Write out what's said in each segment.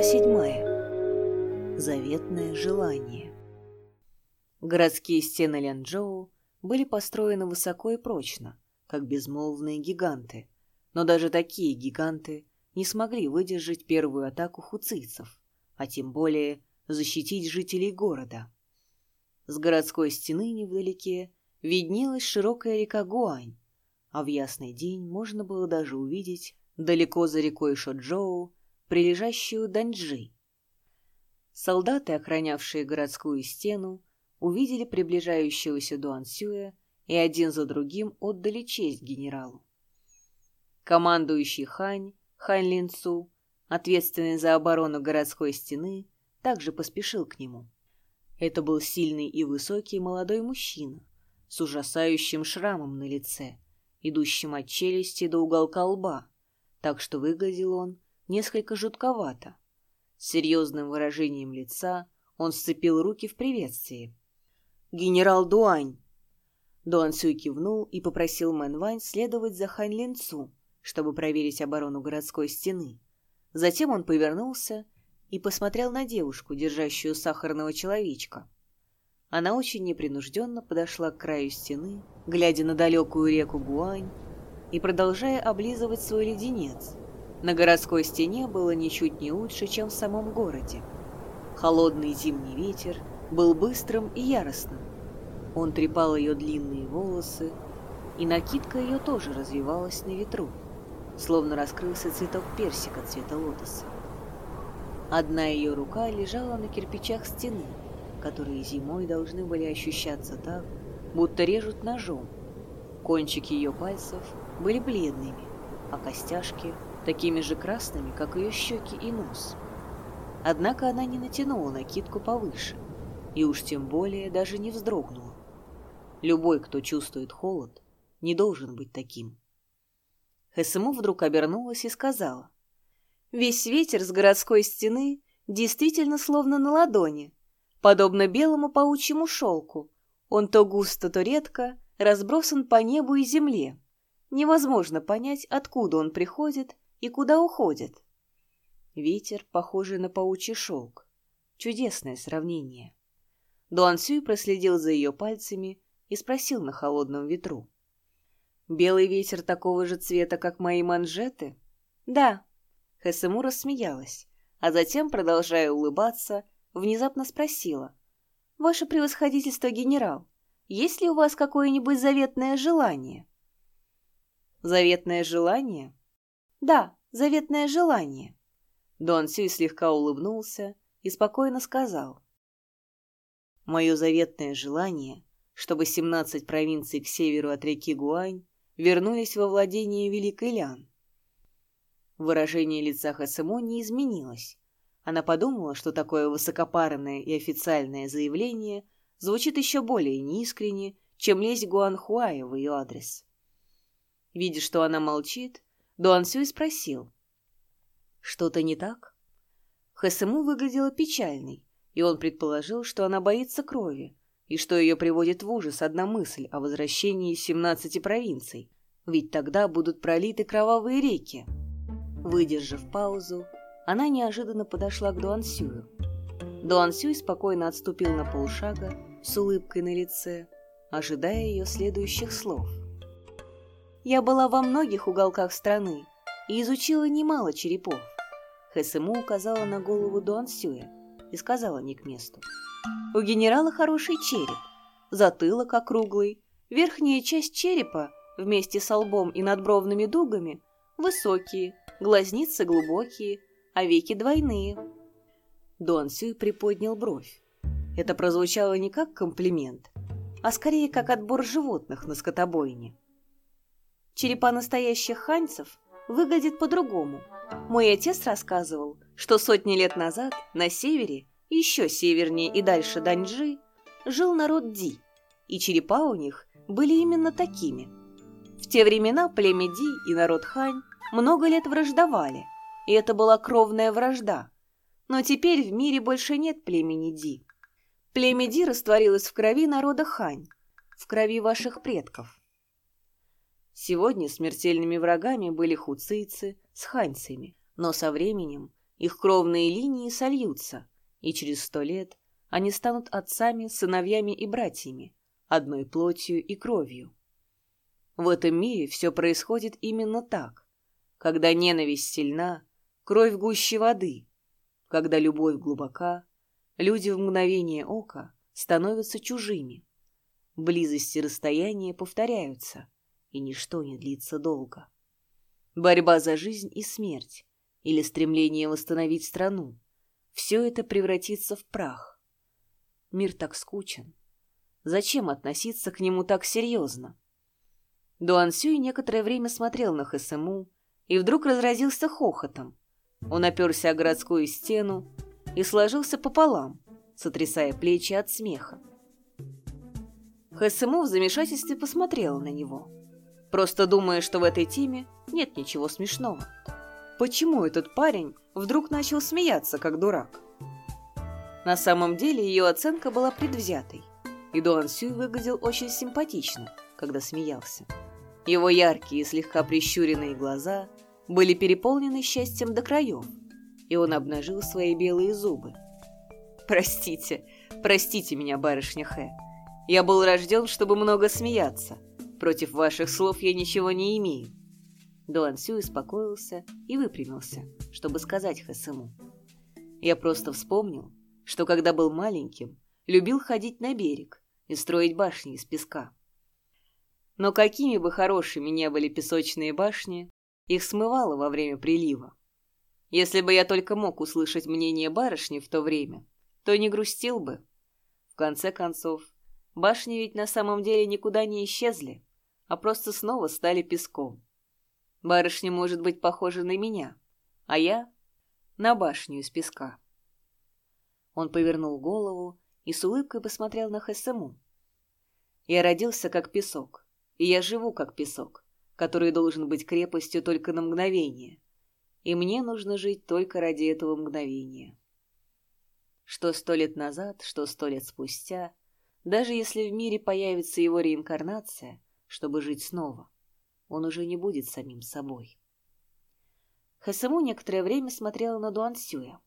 Глава. Заветное желание. Городские стены Лянчжоу были построены высоко и прочно, как безмолвные гиганты, но даже такие гиганты не смогли выдержать первую атаку хуцийцев, а тем более защитить жителей города. С городской стены невдалеке виднелась широкая река Гуань, а в ясный день можно было даже увидеть далеко за рекой Шоджоу прилежащую Даньджи. Солдаты, охранявшие городскую стену, увидели приближающегося Дуансюя и один за другим отдали честь генералу. Командующий Хань, Хань Линцу, ответственный за оборону городской стены, также поспешил к нему. Это был сильный и высокий молодой мужчина с ужасающим шрамом на лице, идущим от челюсти до уголка лба, так что выглядел он несколько жутковато. С серьезным выражением лица он сцепил руки в приветствии. «Генерал Дуань!» Дуан Сюй кивнул и попросил Мэн Вань следовать за Хань Линцу, чтобы проверить оборону городской стены. Затем он повернулся и посмотрел на девушку, держащую сахарного человечка. Она очень непринужденно подошла к краю стены, глядя на далекую реку Гуань и продолжая облизывать свой леденец. На городской стене было ничуть не лучше, чем в самом городе. Холодный зимний ветер был быстрым и яростным. Он трепал ее длинные волосы, и накидка ее тоже развивалась на ветру, словно раскрылся цветок персика цвета лотоса. Одна ее рука лежала на кирпичах стены, которые зимой должны были ощущаться так, будто режут ножом. Кончики ее пальцев были бледными, а костяшки такими же красными, как ее щеки и нос. Однако она не натянула накидку повыше, и уж тем более даже не вздрогнула. Любой, кто чувствует холод, не должен быть таким. Хэсэму вдруг обернулась и сказала. «Весь ветер с городской стены действительно словно на ладони, подобно белому паучьему шелку. Он то густо, то редко разбросан по небу и земле. Невозможно понять, откуда он приходит и куда уходит. Ветер, похожий на паучий шелк. Чудесное сравнение. Дуан Сюй проследил за ее пальцами и спросил на холодном ветру. «Белый ветер такого же цвета, как мои манжеты?» «Да». Хэсэму рассмеялась, а затем, продолжая улыбаться, внезапно спросила. «Ваше превосходительство, генерал, есть ли у вас какое-нибудь заветное желание?» «Заветное желание?» Да, заветное желание. Дон Сюй слегка улыбнулся и спокойно сказал. Мое заветное желание, чтобы семнадцать провинций к северу от реки Гуань вернулись во владение Великой Лян. Выражение лица Хасэмо не изменилось. Она подумала, что такое высокопарное и официальное заявление звучит еще более неискренне, чем лезть Гуанхуая в ее адрес. Видя, что она молчит, Дуан Сюй спросил. «Что-то не так?» Хэсэму выглядела печальной, и он предположил, что она боится крови, и что ее приводит в ужас одна мысль о возвращении семнадцати провинций, ведь тогда будут пролиты кровавые реки. Выдержав паузу, она неожиданно подошла к Дуан Сюю. Дуан Сюй спокойно отступил на полшага с улыбкой на лице, ожидая ее следующих слов. Я была во многих уголках страны и изучила немало черепов. Хэсэму указала на голову Дуан Сюя и сказала не к месту. У генерала хороший череп, затылок округлый, верхняя часть черепа вместе с лбом и надбровными дугами высокие, глазницы глубокие, а веки двойные. Дуан Сюй приподнял бровь. Это прозвучало не как комплимент, а скорее как отбор животных на скотобойне. Черепа настоящих ханьцев выглядят по-другому. Мой отец рассказывал, что сотни лет назад на севере, еще севернее и дальше Даньжи, жил народ Ди, и черепа у них были именно такими. В те времена племя Ди и народ Хань много лет враждовали, и это была кровная вражда. Но теперь в мире больше нет племени Ди. Племя Ди растворилось в крови народа Хань, в крови ваших предков. Сегодня смертельными врагами были хуцийцы с ханьцами, но со временем Их кровные линии сольются, и через сто лет они станут отцами, сыновьями и братьями, одной плотью и кровью. В этом мире все происходит именно так. Когда ненависть сильна, кровь гуще воды. Когда любовь глубока, люди в мгновение ока становятся чужими. Близость и расстояние повторяются, и ничто не длится долго. Борьба за жизнь и смерть, или стремление восстановить страну, все это превратится в прах. Мир так скучен. Зачем относиться к нему так серьезно? Дуан Сюй некоторое время смотрел на ХСМУ и вдруг разразился хохотом. Он оперся о городскую стену и сложился пополам, сотрясая плечи от смеха. ХСМУ в замешательстве посмотрела на него, просто думая, что в этой теме нет ничего смешного. Почему этот парень вдруг начал смеяться, как дурак? На самом деле ее оценка была предвзятой, и Дуан Сюй выглядел очень симпатично, когда смеялся. Его яркие и слегка прищуренные глаза были переполнены счастьем до краев, и он обнажил свои белые зубы. «Простите, простите меня, барышня Хэ. Я был рожден, чтобы много смеяться. Против ваших слов я ничего не имею». Дуан Сю успокоился и выпрямился, чтобы сказать Хэсэму. «Я просто вспомнил, что когда был маленьким, любил ходить на берег и строить башни из песка. Но какими бы хорошими не были песочные башни, их смывало во время прилива. Если бы я только мог услышать мнение барышни в то время, то не грустил бы. В конце концов, башни ведь на самом деле никуда не исчезли, а просто снова стали песком. Барышня может быть похожа на меня, а я — на башню из песка. Он повернул голову и с улыбкой посмотрел на Хэсэму. Я родился как песок, и я живу как песок, который должен быть крепостью только на мгновение. И мне нужно жить только ради этого мгновения. Что сто лет назад, что сто лет спустя, даже если в мире появится его реинкарнация, чтобы жить снова, он уже не будет самим собой. Хэсэму некоторое время смотрела на Дуансюя.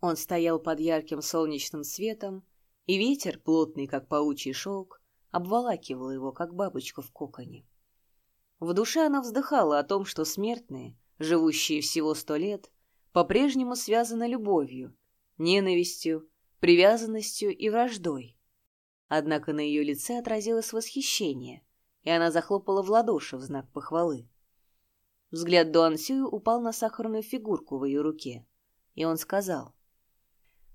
Он стоял под ярким солнечным светом, и ветер, плотный, как паучий шелк, обволакивала его, как бабочку в коконе. В душе она вздыхала о том, что смертные, живущие всего сто лет, по-прежнему связаны любовью, ненавистью, привязанностью и враждой. Однако на ее лице отразилось восхищение, и она захлопала в ладоши в знак похвалы. Взгляд Дуан Сюю упал на сахарную фигурку в ее руке, и он сказал,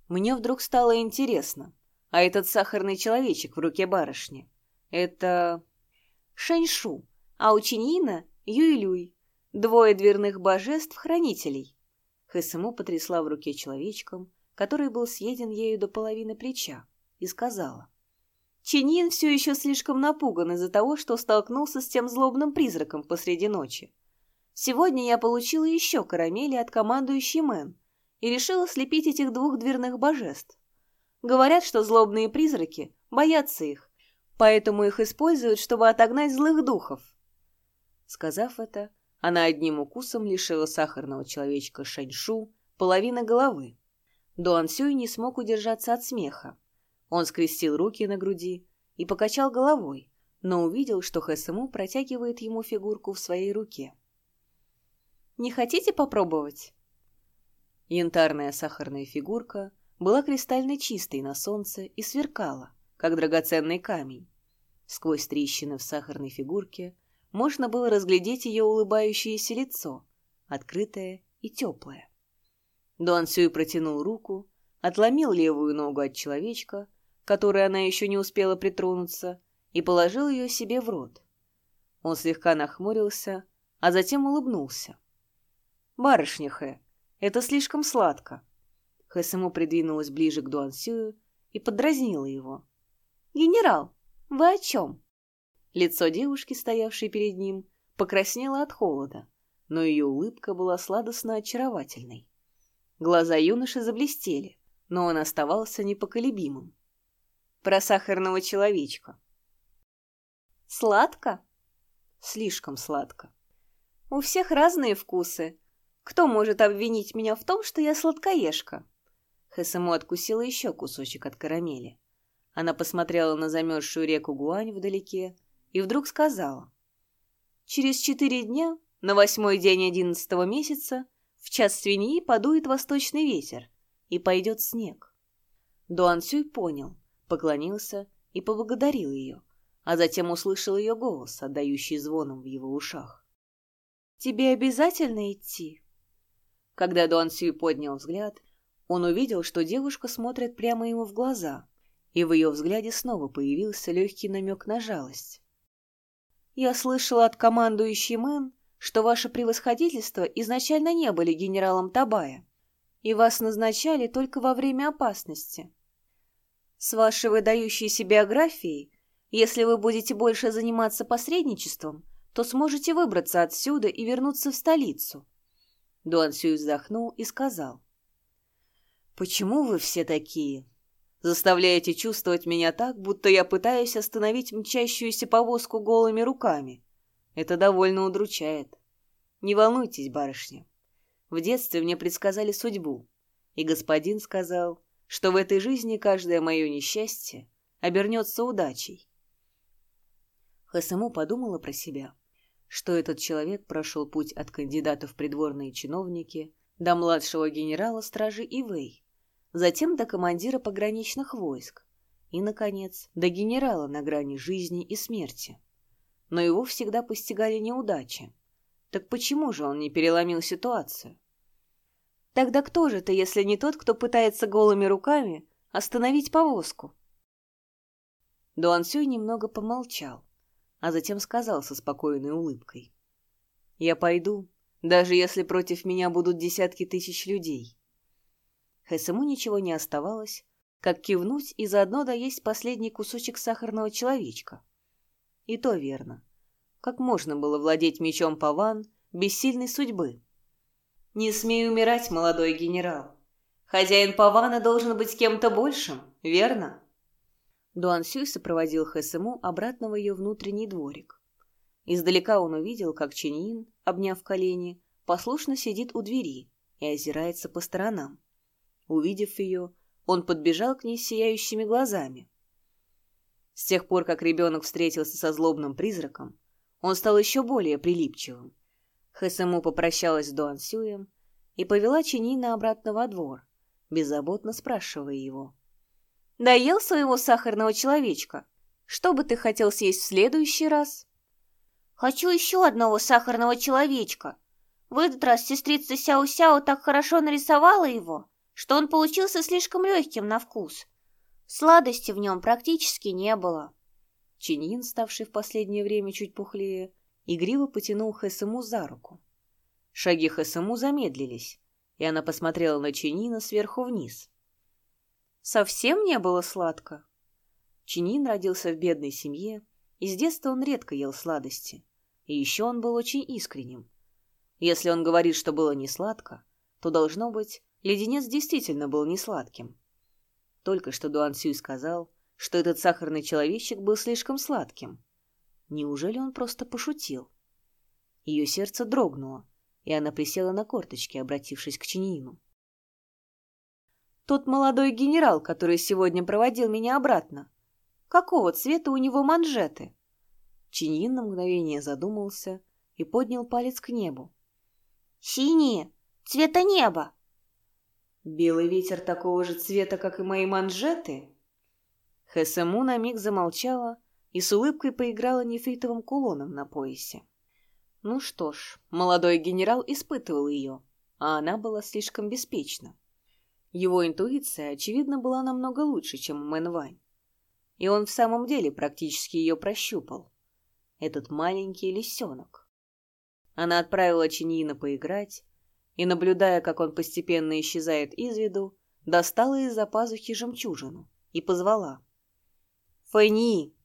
«Мне вдруг стало интересно, а этот сахарный человечек в руке барышни — это... Шэньшу, а у Чиньина — Юйлюй, двое дверных божеств-хранителей. Хэсэму потрясла в руке человечком, который был съеден ею до половины плеча, и сказала. Чиньин все еще слишком напуган из-за того, что столкнулся с тем злобным призраком посреди ночи. Сегодня я получила еще карамели от командующей Мэн и решила слепить этих двух дверных божеств. Говорят, что злобные призраки боятся их, поэтому их используют, чтобы отогнать злых духов. Сказав это, она одним укусом лишила сахарного человечка Шаньшу половины головы. Дуан Сюй не смог удержаться от смеха. Он скрестил руки на груди и покачал головой, но увидел, что Хэсэму протягивает ему фигурку в своей руке. «Не хотите попробовать?» Янтарная сахарная фигурка была кристально чистой на солнце и сверкала, как драгоценный камень. Сквозь трещины в сахарной фигурке можно было разглядеть ее улыбающееся лицо, открытое и теплое. Дуан Сюй протянул руку, отломил левую ногу от человечка, которой она еще не успела притронуться, и положил ее себе в рот. Он слегка нахмурился, а затем улыбнулся. «Барышня Хэ, это слишком сладко. Хэсэму придвинулась ближе к Дуансюю и подразнила его. «Генерал, вы о чем?» Лицо девушки, стоявшей перед ним, покраснело от холода, но ее улыбка была сладостно очаровательной. Глаза юноши заблестели, но он оставался непоколебимым. Про сахарного человечка. «Сладко?» «Слишком сладко». «У всех разные вкусы. Кто может обвинить меня в том, что я сладкоежка?» Хэсэму откусила еще кусочек от карамели. Она посмотрела на замерзшую реку Гуань вдалеке и вдруг сказала. «Через четыре дня, на восьмой день одиннадцатого месяца, в час свиньи подует восточный ветер, и пойдет снег». Дуан Сюй понял, поклонился и поблагодарил ее, а затем услышал ее голос, отдающий звоном в его ушах. «Тебе обязательно идти?» Когда Дуан Сюй поднял взгляд, он увидел, что девушка смотрит прямо ему в глаза, и в ее взгляде снова появился легкий намек на жалость. «Я слышала от командующей Мэн, что ваше превосходительство изначально не были генералом Табая, и вас назначали только во время опасности. С вашей выдающейся биографией, если вы будете больше заниматься посредничеством, то сможете выбраться отсюда и вернуться в столицу». Дуан Сюй вздохнул и сказал. «Почему вы все такие? Заставляете чувствовать меня так, будто я пытаюсь остановить мчащуюся повозку голыми руками. Это довольно удручает. Не волнуйтесь, барышня. В детстве мне предсказали судьбу, и господин сказал, что в этой жизни каждое мое несчастье обернется удачей. Хасаму подумала про себя, что этот человек прошел путь от кандидата в придворные чиновники до младшего генерала стражи Ивэй, затем до командира пограничных войск и, наконец, до генерала на грани жизни и смерти. Но его всегда постигали неудачи. Так почему же он не переломил ситуацию? Тогда кто же ты, если не тот, кто пытается голыми руками остановить повозку? Дуан Сюй немного помолчал, а затем сказал со спокойной улыбкой. «Я пойду, даже если против меня будут десятки тысяч людей. Хэсэму ничего не оставалось, как кивнуть и заодно доесть последний кусочек сахарного человечка. И то верно. Как можно было владеть мечом Паван без сильной судьбы? «Не смей умирать, молодой генерал. Хозяин Павана должен быть кем-то большим, верно?» Дуан Сюй сопроводил Хэсэму обратно в ее внутренний дворик. Издалека он увидел, как Чиньин, обняв колени, послушно сидит у двери и озирается по сторонам. Увидев ее, он подбежал к ней сияющими глазами. С тех пор, как ребенок встретился со злобным призраком, он стал еще более прилипчивым. Хэсэму попрощалась с Дуан Сюем и повела Чинина обратно во двор, беззаботно спрашивая его. «Доел своего сахарного человечка? Что бы ты хотел съесть в следующий раз?» «Хочу еще одного сахарного человечка. В этот раз сестрица Сяо-Сяо так хорошо нарисовала его, что он получился слишком легким на вкус. Сладости в нем практически не было. Чинин, ставший в последнее время чуть пухлее, игриво потянул Хэсэму за руку. Шаги Хэсэму замедлились, и она посмотрела на Чинина сверху вниз. Совсем не было сладко. Чинин родился в бедной семье, и с детства он редко ел сладости. И еще он был очень искренним. Если он говорит, что было не сладко, то, должно быть, Леденец действительно был не сладким. Только что Дуан Сюй сказал, что этот сахарный человечек был слишком сладким. Неужели он просто пошутил? Ее сердце дрогнуло, и она присела на корточки, обратившись к Чинину. «Тот молодой генерал, который сегодня проводил меня обратно. Какого цвета у него манжеты?» Чиньин на мгновение задумался и поднял палец к небу. «Синие! Цвета неба!» Белый ветер такого же цвета, как и мои манжеты? Хэсэму на миг замолчала и с улыбкой поиграла нефритовым кулоном на поясе. Ну что ж, молодой генерал испытывал ее, а она была слишком беспечна. Его интуиция, очевидно, была намного лучше, чем у Мэн Вань. И он в самом деле практически ее прощупал. Этот маленький лисенок. Она отправила Чиньина поиграть, и, наблюдая, как он постепенно исчезает из виду, достала из-за пазухи жемчужину и позвала. «Фэни!»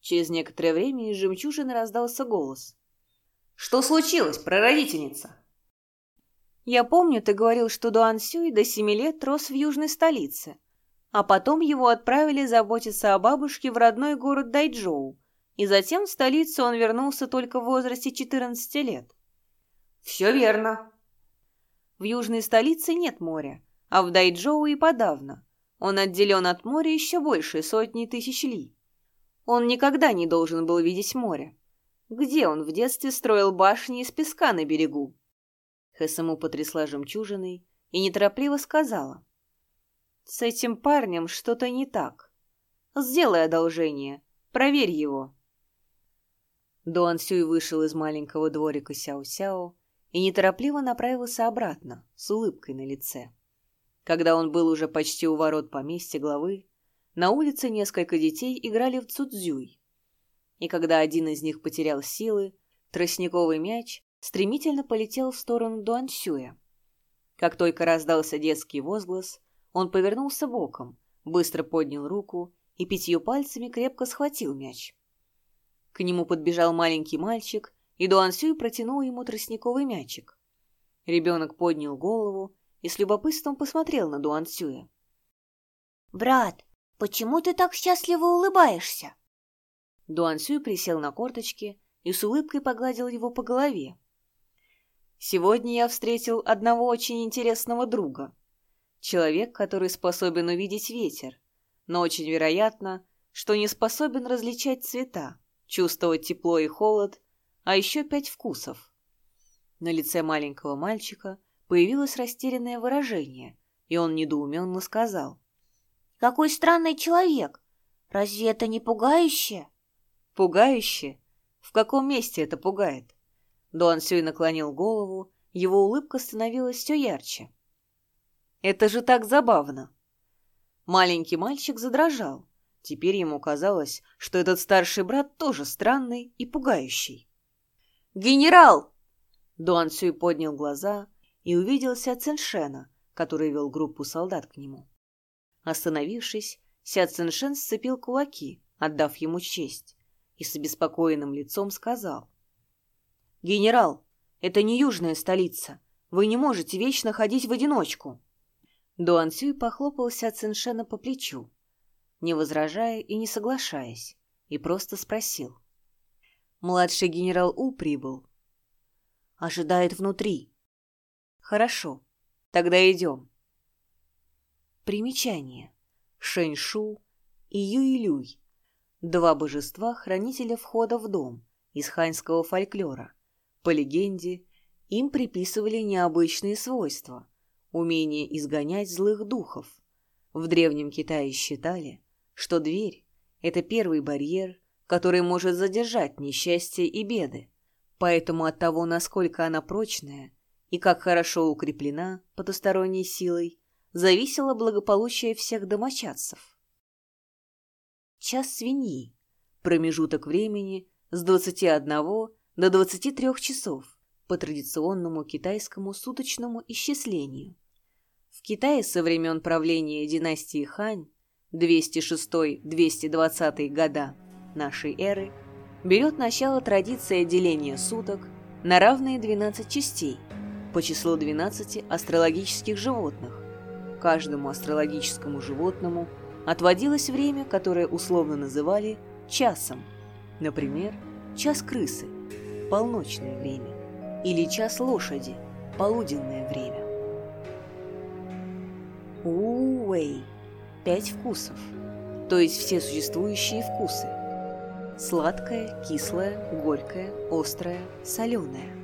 Через некоторое время из жемчужины раздался голос. «Что случилось, прародительница?» «Я помню, ты говорил, что Дуан Сюй до семи лет рос в южной столице, а потом его отправили заботиться о бабушке в родной город Дайчжоу, и затем в столицу он вернулся только в возрасте 14 лет». «Все верно», В южной столице нет моря, а в Дайчжоу и подавно. Он отделен от моря еще больше сотни тысяч ли. Он никогда не должен был видеть море. Где он в детстве строил башни из песка на берегу? Хэсэму потрясла жемчужиной и неторопливо сказала. «С этим парнем что-то не так. Сделай одолжение, проверь его». Дуан Сюй вышел из маленького дворика Сяо-Сяо и неторопливо направился обратно, с улыбкой на лице. Когда он был уже почти у ворот поместья главы, на улице несколько детей играли в цудзюй. И когда один из них потерял силы, тростниковый мяч стремительно полетел в сторону Дуансюя. Как только раздался детский возглас, он повернулся боком, быстро поднял руку и пятью пальцами крепко схватил мяч. К нему подбежал маленький мальчик, и Дуансюй протянул ему тростниковый мячик. Ребенок поднял голову и с любопытством посмотрел на Дуансюя. «Брат, почему ты так счастливо улыбаешься?» Дуансюй присел на корточки и с улыбкой погладил его по голове. «Сегодня я встретил одного очень интересного друга. Человек, который способен увидеть ветер, но очень вероятно, что не способен различать цвета, чувствовать тепло и холод, а еще пять вкусов. На лице маленького мальчика появилось растерянное выражение, и он недоуменно сказал. «Какой странный человек! Разве это не пугающе?» «Пугающе? В каком месте это пугает?» Дуан Сюй наклонил голову, его улыбка становилась все ярче. «Это же так забавно!» Маленький мальчик задрожал. Теперь ему казалось, что этот старший брат тоже странный и пугающий. «Генерал!» Дуан Сюй поднял глаза и увидел Ся Циншена, который вел группу солдат к нему. Остановившись, Ся Циншен сцепил кулаки, отдав ему честь, и с обеспокоенным лицом сказал. «Генерал, это не южная столица. Вы не можете вечно ходить в одиночку». Дуан Сюй похлопал Ся Циншена по плечу, не возражая и не соглашаясь, и просто спросил. Младший генерал У прибыл. Ожидает внутри. Хорошо, тогда идем. Примечание. Шэньшу и Юйлюй. Два божества хранителя входа в дом из ханьского фольклора. По легенде, им приписывали необычные свойства, умение изгонять злых духов. В Древнем Китае считали, что дверь — это первый барьер, который может задержать несчастье и беды. Поэтому от того, насколько она прочная и как хорошо укреплена потусторонней силой, зависело благополучие всех домочадцев. Час свиньи. Промежуток времени с 21 до 23 часов по традиционному китайскому суточному исчислению. В Китае со времен правления династии Хань 206-220 года нашей эры берет начало традиция деления суток на равные 12 частей по числу 12 астрологических животных. Каждому астрологическому животному отводилось время, которое условно называли часом. Например, час крысы – полночное время, или час лошади – полуденное время. Уэй – пять вкусов, то есть все существующие вкусы – Сладкое, кислое, горькое, острое, соленое.